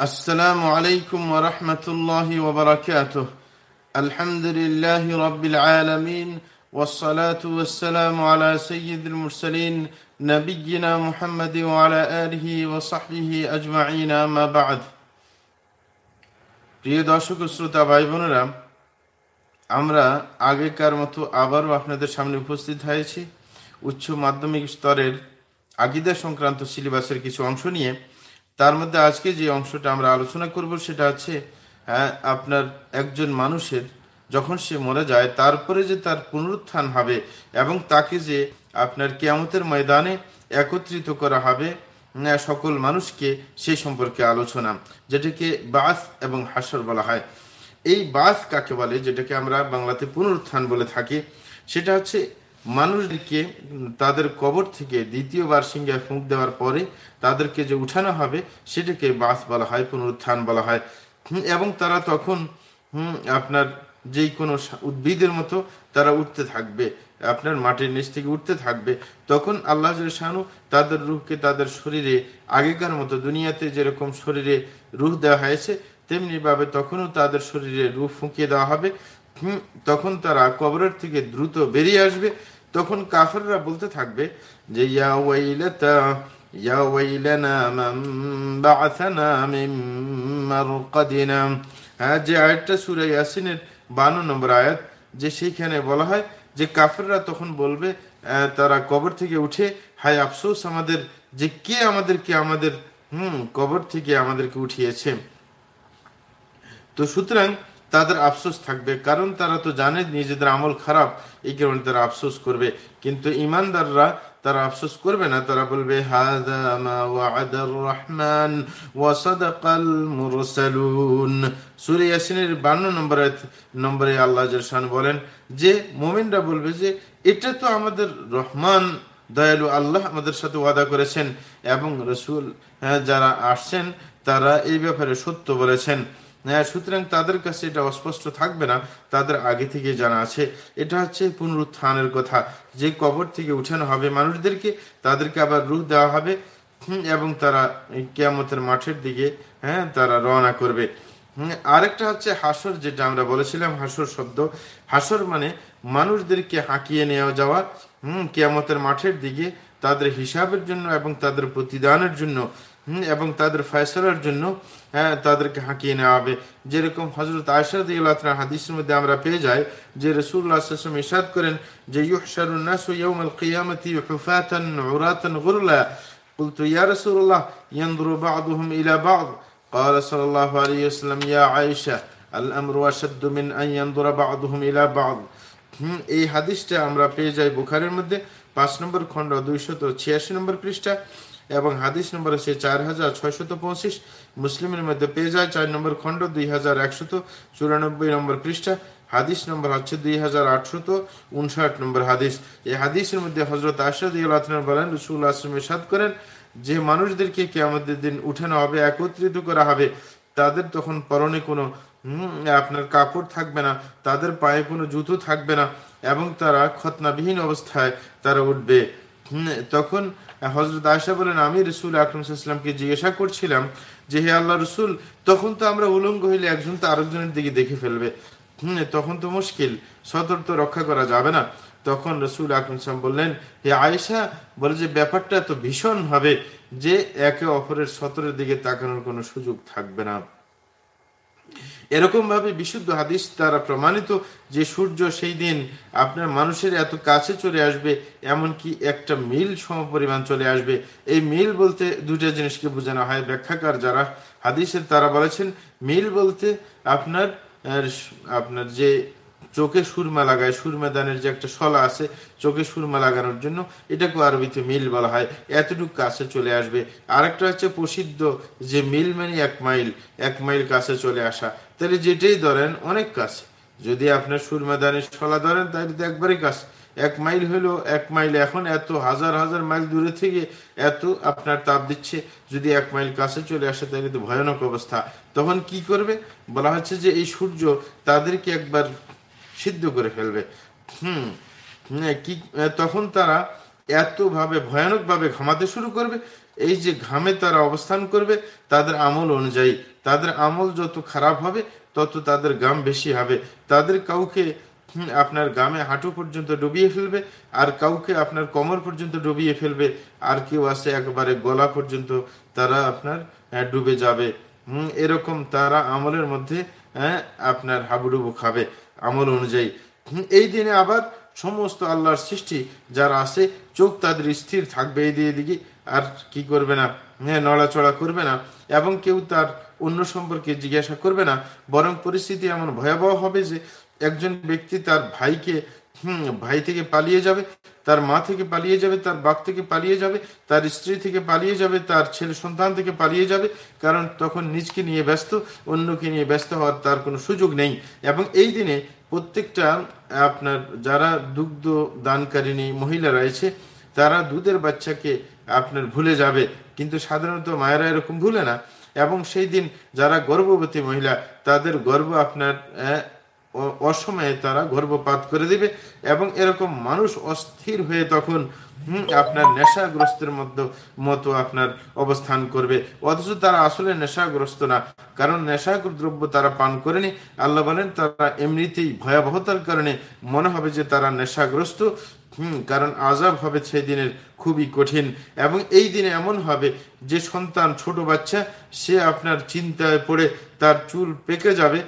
السلام عليكم ورحمة الله وبركاته الحمد لله رب العالمين والصلاة والسلام على سيد المرسلين نبينا محمد وعلى آله وصحبه أجمعين ما بعد প্রিয় দর্শক শ্রোতা ভাই বোনেরা আমরা আগেকার মতো আবারও আপনাদের সামনে উপস্থিত হয়েছি উচ্চ মাধ্যমিক স্তরের আগিদা সংক্রান্ত সিলেবাসের কিছু অংশ নিয়ে তার মধ্যে আজকে যে অংশটা আমরা আলোচনা করব সেটা হচ্ছে হ্যাঁ, আপনার একজন মানুষের যখন সে মরে যায় তারপরে যে তার পুনরুত্থান হবে এবং তাকে যে আপনার কেয়ামতের ময়দানে একত্রিত করা হবে হ্যাঁ, সকল মানুষকে সেই সম্পর্কে আলোচনা যেটাকে বাস এবং হাসর বলা হয়। এই বাস কাকে বলে? যেটাকে আমরা বাংলাতে পুনরুত্থান বলে থাকি। সেটা হচ্ছে মানুষকে তাদের কবর থেকে দ্বিতীয়বার সিংহে ফুঁক দেওয়ার পরে তাদেরকে যে উঠানো হবে, সেটাকে বাস বলা হয়, পুনরুত্থান বলা হয়। এবং তারা তখন আপনার যেই কোনো উদ্ভিদের মতো তারা উঠতে থাকবে, আপনার মাটির নিচ থেকে উঠতে থাকবে। তখন আল্লাহ শাহানু তাদের রুহকে তাদের শরীরে, আগেকার মতো দুনিয়াতে যেরকম শরীরে রুহ দেওয়া হয়েছে তেমনি ভাবে তখনও তাদের শরীরে রুহ ফুঁকিয়ে দেওয়া হবে। তখন তারা কবরের থেকে দ্রুত বেরিয়ে আসবে। তখন কাফেররা বলতে থাকবে যে, ইয়া ওয়াইলাতা, ইয়া ওয়াইলানা মান বাআসানা মিন মারকাদিনা। হ্যাঁ যে আয়াতটা সূরা ইয়াসিনের 52 নম্বর আয়াত, যে সেইখানে বলা হয় যে, কাফেররা তখন বলবে তারা কবর থেকে উঠে, হায় আফসোস, আমাদের যে কে আমাদেরকে, আমাদের, হুম, কবর থেকে আমাদেরকে উঠিয়েছে? তো সুতরাং তাদের আফসোস থাকবে। কারণ তারা তো জানে নিজেদের আমল খারাপ এই কারণে তারা আফসোস করবে। কিন্তু ইমানদাররা তারা আফসোস করবে না। তারা বলবে রহমান বান্ন নম্বরে নম্বরে আল্লাহ বলেন যে মোমিনরা বলবে যে এটা তো আমাদের রহমান দয়ালু আল্লাহ আমাদের সাথে ওয়াদা করেছেন এবং রসুল হ্যাঁ, যারা আসছেন তারা এই ব্যাপারে সত্য বলেছেন। হ্যাঁ সুতরাং তাদের কাছে এটা অস্পষ্ট থাকবে না। তাদের আগে থেকে জানা আছে। এটা হচ্ছে পুনরুত্থানের কথা। যে কবর থেকে উঠানো হবে মানুষদেরকে, তাদেরকে আবার রুখ দেওয়া হবে। এবং তারা কেয়ামতের মাঠের দিকে হ্যাঁ তারা রওনা করবে। আরেকটা হচ্ছে হাসর, যেটা আমরা বলেছিলাম, হাসর শব্দ। হাসর মানে মানুষদেরকে হাঁকিয়ে নেওয়া যাওয়া। হম, কেয়ামতের মাঠের দিকে তাদের হিসাবের জন্য এবং তাদের প্রতিদানের জন্য। হম, এবং তাদের ফয়সলার জন্য। হ্যাঁ তাদেরকে হাঁকিয়ে নেওয়া হবে যেরকম হজরত আয়সাদ হাদিসের মধ্যে আমরা পেয়ে যাই যে রসুল্লাহ ইসাদ করেন যে ইউহশারুন্নাস ইয়াউমাল কিয়ামতি হুফাতান উরাতান গুরলা قلت يا رسول الله ينظر بعضهم إلى بعض قال صلى الله عليه وسلم يا عائشة الأمر أشد من أن ينظر بعضهم إلى بعض এই হাদিসটা আমরা পেয়ে যাই বুখারের মধ্যে পাঁচ নম্বর খণ্ড দুইশত ছিয়াশি নম্বর পৃষ্ঠা এবং হাদিস নম্বর আছে চার হাজার ছয়শত পঁচিশ, মুসলিমের মধ্যে পেয়ে যায় চার নম্বর খণ্ড, দুই হাজার একশত চুরানব্বই নম্বর পৃষ্ঠা, হাদিস নম্বর হচ্ছে দুই হাজার আটশত উনষাট নম্বর হাদিস। এই হাদিসের মধ্যে হজরত আসাদ বলেন রসুল আসলাম সাদ করেন, যে মানুষদেরকে কে আমাদের দিন উঠানো হবে, একত্রিত করা হবে, তাদের তখন পরনে কোনো আপনার কাপড় থাকবে না, তাদের পায়ে কোনো জুতো থাকবে না, এবং তারা খতনাবিহীন অবস্থায় তারা উঠবে। তখন হজরত আয়সা বলেন, আমি রসুল আকরমসাল্লামকে জিজ্ঞাসা করছিলাম যে, হে আল্লাহ রসুল, তখন তো আমরা উলঙ্গ হইলে একজন তো আরেকজনের দিকে দেখে ফেলবে। হম, তখন তো মুশকিল, সতর্ক রক্ষা করা যাবে না। তখন রসুল আকরম বললেন, হে আয়েশা, বলে যে, ব্যাপারটা এত ভীষণ হবে যে, একে অপরের সতরের দিকে তাকানোর কোনো সুযোগ থাকবে না। এরকম ভাবে বিশুদ্ধ হাদিস দ্বারা প্রমাণিত যে সূর্য সেই দিন আপনার মানুষের এত কাছে চলে আসবে, এমনকি একটা মিল সমপরিমাণ চলে আসবে। এই মিল বলতে দুটা জিনিসকে বোঝানো হয়। ব্যাখ্যাকার যারা হাদিসের, তারা বলেছেন, মিল বলতে আপনার আপনার যে চোখে সুরমা লাগায় সুরমা দানের যে একটা শলা আছে, চোখে সুরমা লাগানোর জন্য এটাকে আরবিতে মিল বলা হয়। এতটুকু কাছে চলে আসবে। আরেকটা হচ্ছে প্রসিদ্ধ যে মিল মানে এক মাইল এক মাইল কাছে চলে আসা। তাহলে যেটাই ধরেন, অনেক কাছে। যদি আপনার সুরমা দানের শলা ধরেন, তাহলে তো একবারই কাছে। এক মাইল হলো এক মাইল। এখন এত হাজার হাজার মাইল দূরে থেকে এত আপনার তাপ দিচ্ছে, যদি এক মাইল কাছে চলে আসে, তাহলে তো ভয়ানক অবস্থা। তখন কি করবে? বলা হচ্ছে যে এই সূর্য তাদেরকে একবার সিদ্ধ করে ফেলবে। হুম কি তখন তারা এতভাবে ভয়ানকভাবে ঘামাতে শুরু করবে। এই যে ঘামে তারা অবস্থান করবে, তাদের আমল অনুযায়ী। তাদের আমল যত খারাপ হবে, তত তাদের গাম বেশি হবে। তাদের কাউকে আপনার গামে হাঁটু পর্যন্ত ডুবিয়ে ফেলবে, আর কাউকে আপনার কোমর পর্যন্ত ডুবিয়ে ফেলবে। আর কেউ আসে একবারে গলা পর্যন্ত তারা আপনার ডুবে যাবে। এরকম তারা আমলের মধ্যে আপনার হাবুডুবু খাবে। আমল অনুযায়ী। এই দিনে আবার সমস্ত আল্লাহর সৃষ্টি যারা আছে, চোখ তাদের স্থির থাকবে এই দিয়ে দিকে আর কি করবে না? হ্যাঁ নড়াচড়া করবে না, এবং কেউ তার অন্য সম্পর্কে জিজ্ঞাসা করবে না, বরং পরিস্থিতি এমন ভয়াবহ হবে যে একজন ব্যক্তি তার ভাইকে হুম, ভাই থেকে পালিয়ে যাবে, তার মা থেকে পালিয়ে যাবে, তার বাপ থেকে পালিয়ে যাবে, তার স্ত্রী থেকে পালিয়ে যাবে, তার ছেলে সন্তান থেকে পালিয়ে যাবে, কারণ তখন নিজকে নিয়ে ব্যস্ত, অন্যকে নিয়ে ব্যস্ত হওয়ার তার কোনো সুযোগ নেই। এবং এই দিনে প্রত্যেকটা, আপনার যারা দুগ্ধ দানকারিনী মহিলা রয়েছে, তারা দুধের বাচ্চাকে আপনার ভুলে যাবে। কিন্তু সাধারণত মায়েরা এরকম ভুলে না। এবং সেই দিন যারা গর্ভবতী মহিলা, তাদের গর্ব আপনার অসময়ে তারা গর্ভপাত করে দিবে এবং এরকম মানুষ অস্থির হয়ে তখন আপনার নেশাগ্রস্তের মধ্যে, মতো আপনার অবস্থান করবে। অথচ তারা আসলে নেশাগ্রস্ত না, কারণ নেশা দ্রব্য তারা পান করেনি। আল্লাহ বলেন, তারা এমনিতেই ভয়াবহতার কারণে মনে হবে যে তারা নেশাগ্রস্ত, হুম, কারণ আজাব হবে সেই দিনের খুবই কঠিন। এবং এই দিনে এমন হবে, যে সন্তান ছোট বাচ্চা, সে আপনার চিন্তায় পড়ে তার চুল পেকে যাবে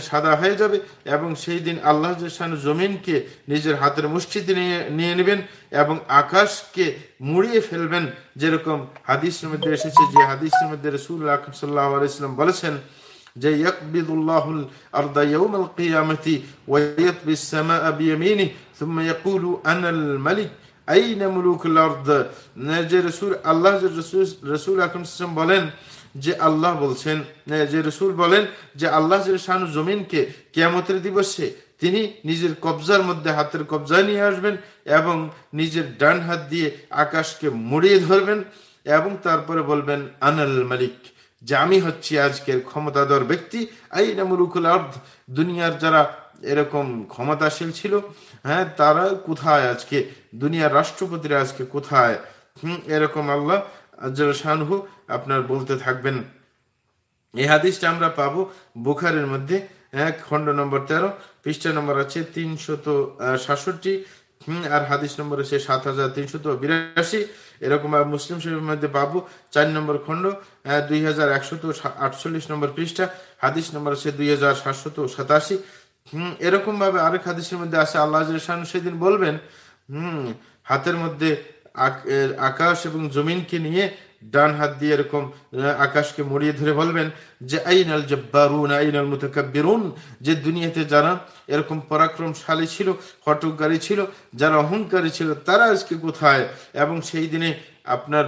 সাদা হয়ে যাবে এবং সেই দিন আল্লাহ জমিনকে নিজের হাতের মুষ্টিতে নিয়ে নেবেন এবং আকাশকে মুড়িয়ে ফেলবেন। যেরকম হাদিস মধ্যে এসেছে যে হাদিস মধ্যে রসুল সাল্লাহ বলেছেন যে মালিক আল্লাহ বলেন যে আল্লাহ বলছেন যে রসুল বলেন যে আল্লাহ শাহানু জমিনকে কেয়ামতের দিবসে তিনি নিজের কবজার মধ্যে হাতের কবজায় নিয়ে আসবেন এবং নিজের ডান হাত দিয়ে আকাশকে মুড়িয়ে ধরবেন এবং তারপরে বলবেন, আনাল মালিক, যে আমি হচ্ছি আজকের ক্ষমতাধর ব্যক্তি। আই নামুরুকুল আর্ধ দুনিয়ার যারা এরকম ক্ষমতাশীল ছিল হ্যাঁ তারা কোথায় আজকে? দুনিয়ার রাষ্ট্রপতিরা আজকে কোথায়? হম, এরকম আল্লাহ শাহু আপনার বলতে থাকবেন। এই হাদিসটা আমরা পাবো বুখারের মধ্যে, এক, খণ্ড নম্বর তেরো, পৃষ্ঠা নম্বর আছে তিনশত সাতষট্টি আর হাদিস নম্বর আছে সাত হাজার তিনশত বিরাশি। এরকম মুসলিম শরীফের মধ্যে পাবো। চার নম্বর খণ্ড দুই হাজার একশত আটচল্লিশ নম্বর পৃষ্ঠা, হাদিস নম্বর আছে দুই হাজার সাতশত সাতাশি। হম, এরকম ভাবে আরেক হাদিসের মধ্যে আছে, আল্লাহ সেদিন বলবেন, হম, হাতের মধ্যে আকাশ এবং জমিনকে নিয়ে ডান হাত দিয়ে এরকম আকাশকে মরিয়ে ধরে বলবেন যে, আইনাল জব্বারুন, আইনাল মুতাকাব্বিরুন যে দুনিয়াতে যারা এরকম পরাক্রমশালী ছিল হটকারী ছিল, যারা অহংকারী ছিল, তারা আজকে কোথায়? এবং সেই দিনে আপনার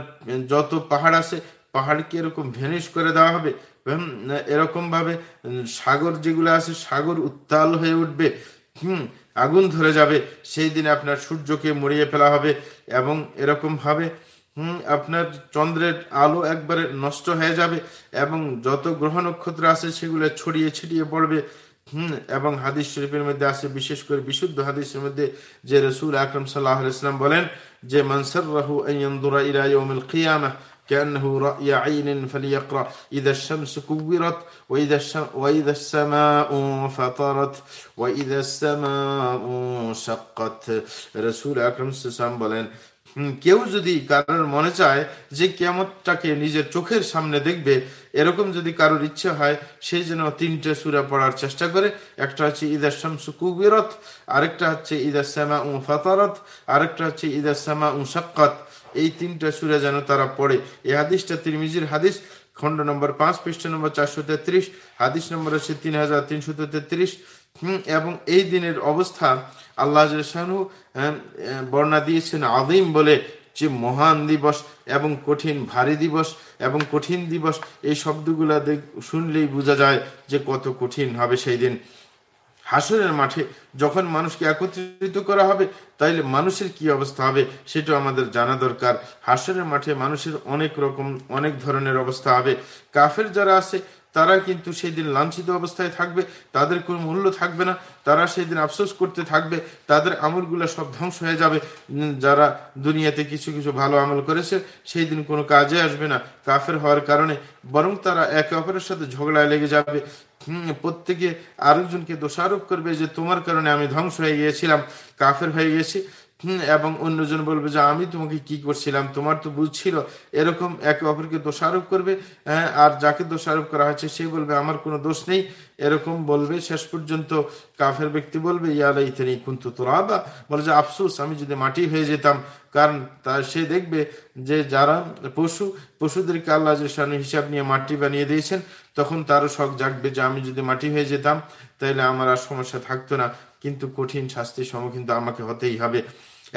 যত পাহাড় আছে, পাহাড়কে এরকম ভেনিশ করে দেওয়া হবে। এরকম ভাবে সাগর যেগুলো আছে, সাগর উত্তাল হয়ে উঠবে। হুম, আগুন ধরে যাবে। সেই দিনে আপনার সূর্যকে মরিয়ে ফেলা হবে। এবং এরকম ভাবে হম আপনার চন্দ্রের আলো একবারে নষ্ট হয়ে যাবে এবং যত গ্রহ নক্ষত্র আছে সেগুলো ছড়িয়ে ছিটিয়ে পড়বে হম এবং হাদিস শরীফের মধ্যে আছে বিশেষ করে বিশুদ্ধ হাদিসের মধ্যে যে রসুল আকরম সাল্লাহ ইসলাম বলেন যে মনসর রাহু আইন্দুরা ইরা ইয়ুল কিয়ামা كأنه رأي عين فليقرأ إذا الشمس كورت وإذا, الشم وإذا السماء فطرت وإذا السماء شقت رسول أكرم سسام বলেন কেউ যদি কারোর মনে চায় যে কেমতটাকে নিজের চোখের সামনে দেখবে, এরকম যদি কারোর ইচ্ছে হয়, সে যেন তিনটে সুরা পড়ার চেষ্টা করে। একটা হচ্ছে ইদার শামসু কুবিরত আরেকটা হচ্ছে ইদার শ্যামা উ ফাতারত আরেকটা হচ্ছে ইদার শ্যামা উ সাক্কাত এই তিনটা সুরা যেন তারা পড়ে। এই হাদিসটা তিরমিজির হাদিস, খণ্ড নম্বর পাঁচ, পৃষ্ঠ নম্বর চারশো তেত্রিশ, হাদিস নম্বর হচ্ছে তিন হাজার তিনশো তেত্রিশ। এবং এই দিনের অবস্থা আল্লাহ বর্ণা দিয়েছেন আদিম বলে যে মহান দিবস এবং কঠিন, ভারী দিবস এবং কঠিন দিবস, এই শব্দগুলা শুনলেই বোঝা যায় যে কত কঠিন হবে সেই দিন। হাসরের মাঠে যখন মানুষকে একত্রিত করা হবে, তাইলে মানুষের কি অবস্থা হবে সেটা আমাদের জানা দরকার। হাসরের মাঠে মানুষের অনেক রকম, অনেক ধরনের অবস্থা হবে। কাফের যারা আছে তারা কিন্তু সেই দিন লাঞ্ছিত অবস্থায় থাকবে, তাদের কোনো মূল্য থাকবে না, তারা সেই দিন আফসোস করতে থাকবে, তাদের আমলগুলো সব ধ্বংস হয়ে যাবে। যারা দুনিয়াতে কিছু কিছু ভালো আমল করেছে সেই দিন কোনো কাজে আসবে না, কাফের হওয়ার কারণে। বরং তারা একে অপরের সাথে ঝগড়ায় লেগে যাবে। প্রত্যেকে আরেকজনকে দোষারোপ করবে যে, তোমার কারণে আমি ধ্বংস হয়ে গিয়েছিলাম, কাফের হয়ে গেছি। এবং অন্যজন বলবে যে আমি তোমাকে কি করছিলাম? তোমার তো বুঝছিল এরকম একে অপরকে দোষারোপ করবে হ্যাঁ, আর যাকে দোষারোপ করা হয়েছে সে বলবে আমার কোনো দোষ নেই। এরকম বলবে শেষ পর্যন্ত কাফের ব্যক্তি বলবে ইয়ালাই তিনি কিন্তু তোরা বা বলে যে আফসোস আমি যদি মাটি হয়ে যেতাম। কারণ তা সে দেখবে যে যারা পশু পশুদেরকে আল্লাহ হিসাব নিয়ে মাটি বানিয়ে দিয়েছেন তখন তারও শখ জাগবে যে আমি যদি মাটি হয়ে যেতাম তাহলে আমার আর সমস্যা থাকতো না। কিন্তু কঠিন শাস্তির সম্মুখীন তো আমাকে হতেই হবে।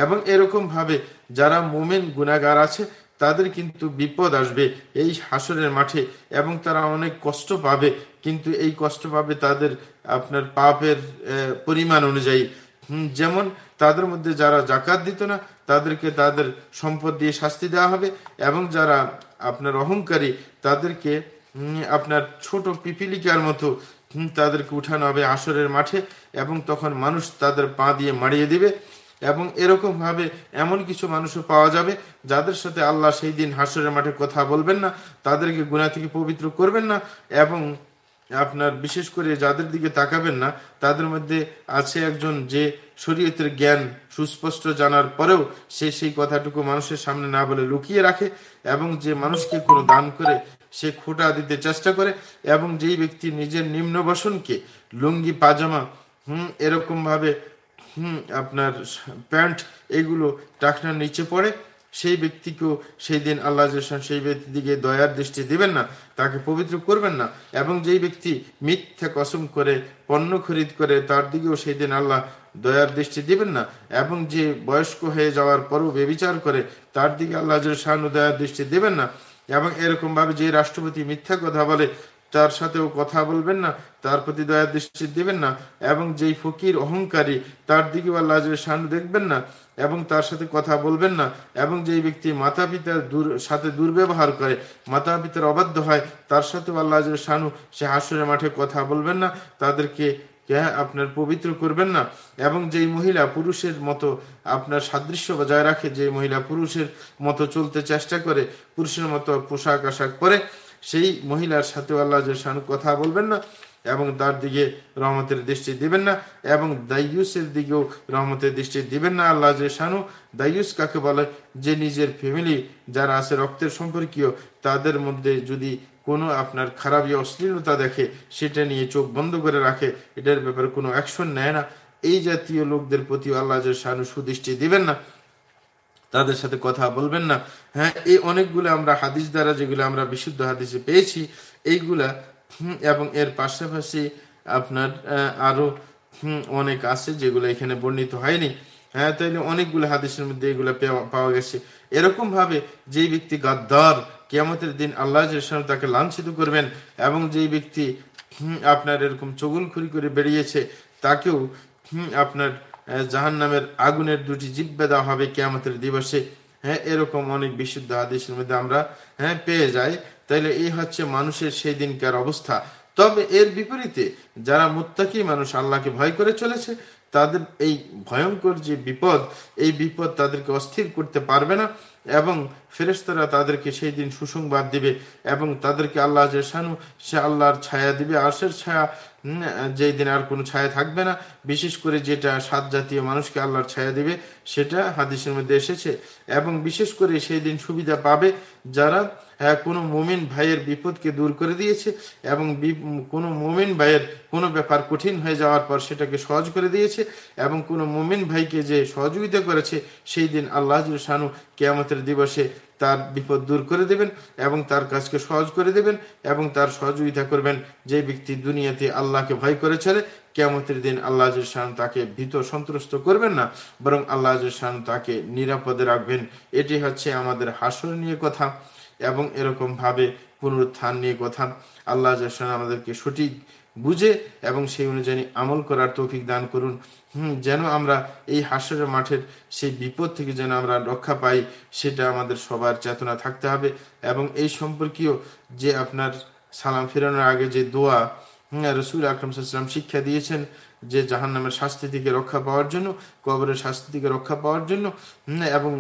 এবং এরকম ভাবে যারা মোমেন গুণাগার আছে, তাদের কিন্তু বিপদ আসবে এই হাসরের মাঠে এবং তারা অনেক কষ্ট পাবে। কিন্তু এই কষ্ট পাবে তাদের আপনার পাপের পরিমাণ অনুযায়ী। যেমন তাদের মধ্যে যারা জাকাত দিত না, তাদেরকে তাদের সম্পদ দিয়ে শাস্তি দেওয়া হবে এবং যারা আপনার অহংকারী, তাদেরকে আপনার ছোট পিপিলিকার মতো তাদেরকে উঠানো হবে আসরের মাঠে এবং তখন মানুষ তাদের পা দিয়ে মারিয়ে দিবে এবং এরকম ভাবে এমন কিছু মানুষও পাওয়া যাবে যাদের সাথে আল্লাহ সেই দিন হাসরের মাঠে কথা বলবেন না, তাদেরকে গুণা থেকে পবিত্র করবেন না এবং আপনার বিশেষ করে যাদের দিকে তাকাবেন না, তাদের মধ্যে আছে একজন যে শরীয়তের জ্ঞান সুস্পষ্ট জানার পরেও সে সেই কথাটুকু মানুষের সামনে না বলে লুকিয়ে রাখে এবং যে মানুষকে কোনো দান করে সে খোটা দিতে চেষ্টা করে এবং যেই ব্যক্তি নিজের নিম্ন বসনকে লুঙ্গি, পাজামা, হুম এরকম ভাবে হুম, আপনার প্যান্ট, এগুলো টাকনার নিচে পড়ে সেই ব্যক্তিকেও সেই দিন আল্লাহ সেই ব্যক্তির দিকে দয়ার দৃষ্টি দিবেন না, তাকে পবিত্র করবেন না। এবং যেই ব্যক্তি মিথ্যা কসম করে, পণ্য খরিদ করে, তার দিকেও সেই দিন আল্লাহ দয়ার দৃষ্টি দিবেন না। এবং যে বয়স্ক হয়ে যাওয়ার পরও বেবিচার করে, তার দিকে আল্লাহ শাহানু দয়ার দৃষ্টি দেবেন না। এবং এরকম ভাবে যে রাষ্ট্রপতি মিথ্যা কথা বলে তার সাথেও কথা বলবেন না, তার প্রতি দয়া দৃষ্টি দিবেন না, এবং যেই ফকির অহংকারী, তার দিকে আল্লাহ শানু দেখবেন না, এবং তার সাথে কথা বলবেন না, এবং যেই ব্যক্তি মাতা পিতার সাথে দুর্ব্যবহার করে মাতা পিতার অবাধ্য হয়, তার সাথেও আল্লাহ শানু সে হাসুরের মাঠে কথা বলবেন না, তাদেরকে আপনার পবিত্র করবেন না, এবং যেই মহিলা পুরুষের মতো আপনার সাদৃশ্য বজায় রাখে যে মহিলা পুরুষের মতো চলতে চেষ্টা করে, পুরুষের মতো পোশাক আশাক পরে সেই মহিলার সাথে আল্লাহ শানু কথা বলবেন না এবং তার দিকে রহমতের দৃষ্টি দিবেন না এবং দাইয়ুসের দিকেও রহমতের দৃষ্টি দিবেন না আল্লাহ যে শানু দাইয়ুস কাকে বলে? যে নিজের ফ্যামিলি যারা আছে রক্তের সম্পর্কীয়, তাদের মধ্যে যদি কোনো আপনার খারাপ অশ্লীলতা দেখে, সেটা নিয়ে চোখ বন্ধ করে রাখে, এটার ব্যাপারে কোনো অ্যাকশন নেয় না। এই জাতীয় লোকদের প্রতি আল্লাহ শানু সুদৃষ্টি দিবেন না। তাদের সাথে কথা বলবেন না। হ্যাঁ এই অনেকগুলো আমরা হাদিস দ্বারা যেগুলো আমরা বিশুদ্ধ হাদিসে পেয়েছি, এইগুলা এবং এর পাশাপাশি আপনার আরও অনেক আছে যেগুলো এখানে বর্ণিত হয়নি। হ্যাঁ তাইলে অনেকগুলো হাদিসের মধ্যে এগুলো পাওয়া গেছে। এরকম ভাবে যেই ব্যক্তি গাদ্দার, কেয়ামতের দিন আল্লাহ তাকে লাঞ্ছিত করবেন এবং যেই ব্যক্তি আপনার এরকম চগুলখুরি করে বেরিয়েছে, তাকেও আপনার জাহান নামের আগুনের দুটি জিব্বে দেওয়া হবে কেয়ামতের দিবসে। হ্যাঁ এরকম অনেক বিশুদ্ধ আদেশের মধ্যে আমরা হ্যাঁ পেয়ে যাই। তাইলে এই হচ্ছে মানুষের সেই দিনকার অবস্থা। তবে এর বিপরীতে যারা মুত্তাকি মানুষ আল্লাহকে ভয় করে চলেছে, তাদের এই ভয়ঙ্কর যে বিপদ, এই বিপদ তাদেরকে অস্থির করতে পারবে না এবং ফেরেস্তরা তাদেরকে সেই দিন সুসংবাদ দিবে এবং তাদেরকে আল্লাহ যে শানু, সে আল্লাহর ছায়া দিবে আশের ছায়া যেই দিন আর কোনো ছায়া থাকবে না, বিশেষ করে যেটা সাত জাতীয় মানুষকে আল্লাহর ছায়া দিবে, সেটা হাদিসের মধ্যে এসেছে। এবং বিশেষ করে সেই দিন সুবিধা পাবে যারা কোনো মোমিন ভাইয়ের বিপদকে দূর করে দিয়েছে এবং কোনো মোমিন ভাইয়ের কোনো ব্যাপার কঠিন হয়ে যাওয়ার পর সেটাকে সহজ করে দিয়েছে এবং কোনো মোমিন ভাইকে যে সহযোগিতা করেছে, সেই দিন আল্লাহ শানু কেয়ামতের দিবসে তার বিপদ দূর করে দেবেন এবং তার কাজকে সহজ করে দেবেন এবং তার সহযোগিতা করবেন। যে ব্যক্তি দুনিয়াতে আল্লাহকে ভয় করে চলে কেমতের দিন আল্লাহ শান তাকে ভীত সন্ত্রস্ত করবেন না, বরং আল্লাহ শান তাকে নিরাপদে রাখবেন। এটি হচ্ছে আমাদের হাসর নিয়ে কথা এবং এরকম ভাবে পুনরুত্থান নিয়ে কথা। আল্লাহ আমাদেরকে সঠিক বুঝে এবং সেই অনুযায়ী আমল করার তৌফিক দান করুন। হম, যেন আমরা এই হাসরের মাঠের সেই বিপদ থেকে যেন আমরা রক্ষা পাই, সেটা আমাদের সবার চেতনা থাকতে হবে। এবং এই সম্পর্কীয় যে আপনার সালাম ফেরানোর আগে যে দোয়া রসুল আকরম সাল্লাম শিক্ষা দিয়েছেন যে জাহান নামের শাস্তি থেকে রক্ষা পাওয়ার জন্য, কবরের শাস্তি থেকে রক্ষা পাওয়ার জন্য এবং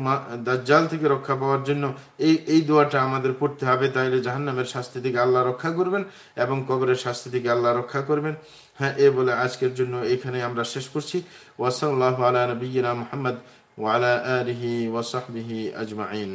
দাজ্জাল থেকে রক্ষা পাওয়ার জন্য এই এই দোয়াটা আমাদের পড়তে হবে। তাইলে জাহান নামের শাস্তি থেকে আল্লাহ রক্ষা করবেন এবং কবরের শাস্তি থেকে আল্লাহ রক্ষা করবেন। হ্যাঁ এ বলে আজকের জন্য এখানে আমরা শেষ করছি। ওয়াসাল্লাহ আলা নবীনা মোহাম্মদ ওয়ালা আলহি ওয়াসাহবিহি আজমাইন।